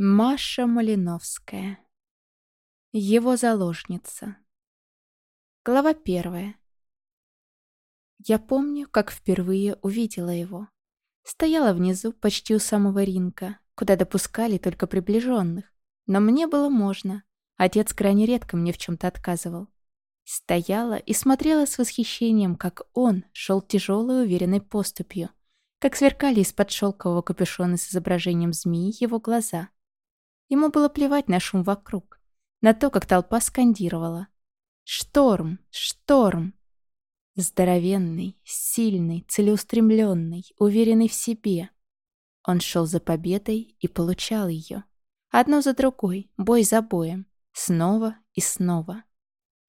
Маша Малиновская. Его заложница. Глава первая. Я помню, как впервые увидела его. Стояла внизу, почти у самого ринка, куда допускали только приближенных. Но мне было можно. Отец крайне редко мне в чем-то отказывал. Стояла и смотрела с восхищением, как он шел тяжелой уверенной поступью, как сверкали из-под шелкового капюшона с изображением змеи его глаза — Ему было плевать на шум вокруг, на то, как толпа скандировала. «Шторм! Шторм!» Здоровенный, сильный, целеустремленный, уверенный в себе. Он шел за победой и получал ее. Одно за другой, бой за боем. Снова и снова.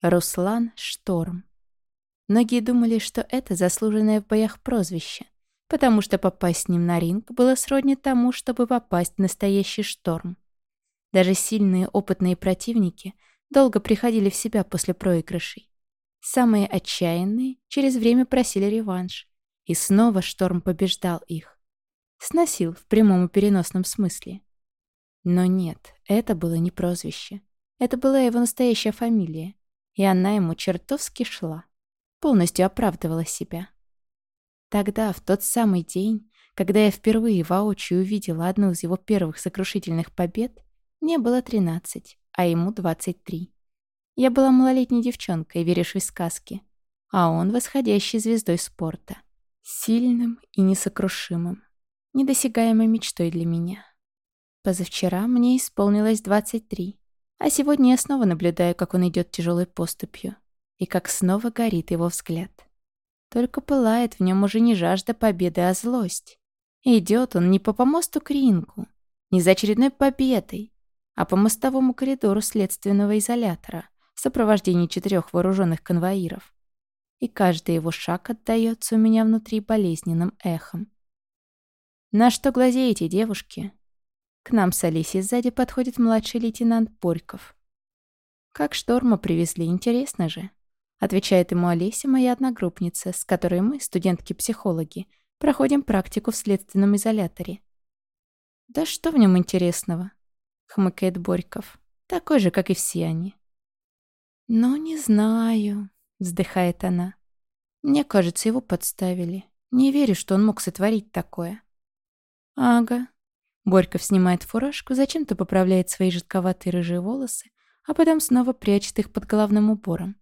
Руслан Шторм. Многие думали, что это заслуженное в боях прозвище, потому что попасть с ним на ринг было сродни тому, чтобы попасть в настоящий шторм. Даже сильные опытные противники долго приходили в себя после проигрышей. Самые отчаянные через время просили реванш. И снова шторм побеждал их. Сносил в прямом и переносном смысле. Но нет, это было не прозвище. Это была его настоящая фамилия. И она ему чертовски шла. Полностью оправдывала себя. Тогда, в тот самый день, когда я впервые воочию увидела одну из его первых сокрушительных побед, мне было 13, а ему 23. Я была малолетней девчонкой, верившей в сказки, а он восходящей звездой спорта. Сильным и несокрушимым. Недосягаемой мечтой для меня. Позавчера мне исполнилось 23, а сегодня я снова наблюдаю, как он идет тяжелой поступью, и как снова горит его взгляд. Только пылает в нем уже не жажда победы, а злость. идет он не по помосту к ринку, не за очередной победой, а по мостовому коридору следственного изолятора в сопровождении четырех вооруженных конвоиров. И каждый его шаг отдается у меня внутри болезненным эхом. «На что глазеете, девушки?» К нам с Алисией сзади подходит младший лейтенант Борьков. «Как шторма привезли, интересно же?» Отвечает ему Олеся, моя одногруппница, с которой мы, студентки-психологи, проходим практику в следственном изоляторе. «Да что в нем интересного?» Хмыкает Борьков. Такой же, как и все они. «Ну, не знаю», — вздыхает она. «Мне кажется, его подставили. Не верю, что он мог сотворить такое». «Ага». Борьков снимает фуражку, зачем-то поправляет свои жидковатые рыжие волосы, а потом снова прячет их под головным убором.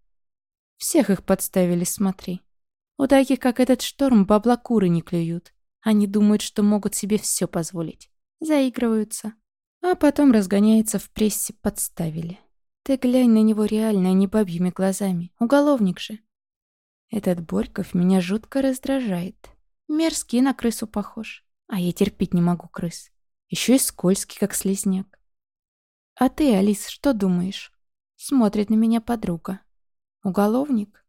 «Всех их подставили, смотри. У таких, как этот шторм, бабла куры не клюют. Они думают, что могут себе все позволить. Заигрываются. А потом разгоняется в прессе подставили. Ты глянь на него реально, а не бабьими глазами. Уголовник же. Этот Борьков меня жутко раздражает. Мерзкий на крысу похож. А я терпеть не могу крыс. Еще и скользкий, как слизняк. А ты, Алис, что думаешь? Смотрит на меня подруга. Уголовник?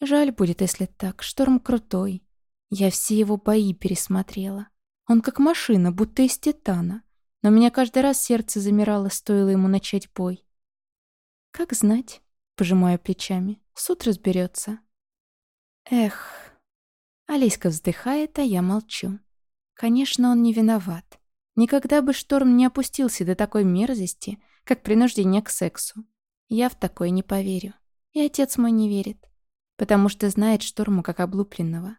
Жаль будет, если так. Шторм крутой. Я все его бои пересмотрела. Он как машина, будто из титана. Но у меня каждый раз сердце замирало, стоило ему начать бой. «Как знать?» — пожимаю плечами. «Суд разберется». «Эх...» Алиска вздыхает, а я молчу. Конечно, он не виноват. Никогда бы шторм не опустился до такой мерзости, как принуждение к сексу. Я в такое не поверю. И отец мой не верит. Потому что знает шторму как облупленного.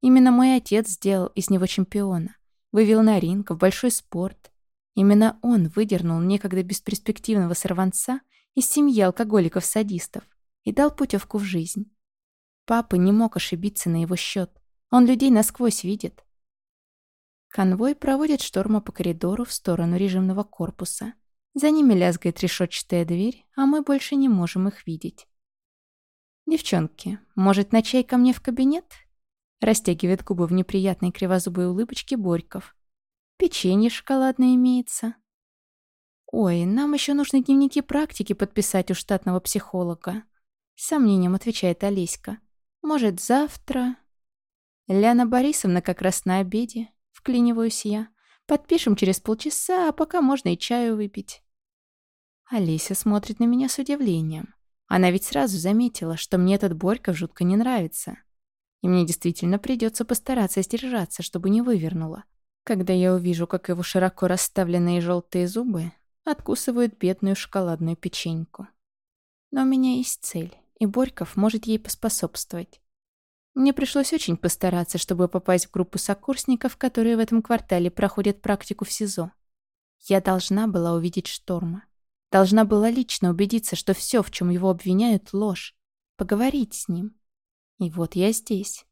Именно мой отец сделал из него чемпиона. Вывел на ринг, в большой спорт. Именно он выдернул некогда бесперспективного сорванца из семьи алкоголиков-садистов и дал путевку в жизнь. Папа не мог ошибиться на его счет. Он людей насквозь видит. Конвой проводит шторма по коридору в сторону режимного корпуса. За ними лязгает решетчатая дверь, а мы больше не можем их видеть. «Девчонки, может, на чай ко мне в кабинет?» Растягивает губы в неприятной кривозубой улыбочке Борьков. Печенье шоколадное имеется. Ой, нам еще нужно дневники практики подписать у штатного психолога. С сомнением отвечает Олеська. Может, завтра? Ляна Борисовна как раз на обеде. Вклиниваюсь я. Подпишем через полчаса, а пока можно и чаю выпить. Олеся смотрит на меня с удивлением. Она ведь сразу заметила, что мне этот Борьков жутко не нравится. И мне действительно придется постараться сдержаться, чтобы не вывернула. Когда я увижу, как его широко расставленные желтые зубы откусывают бедную шоколадную печеньку. Но у меня есть цель, и Борьков может ей поспособствовать. Мне пришлось очень постараться, чтобы попасть в группу сокурсников, которые в этом квартале проходят практику в СИЗО. Я должна была увидеть Шторма. Должна была лично убедиться, что все, в чем его обвиняют, ложь. Поговорить с ним. И вот я здесь.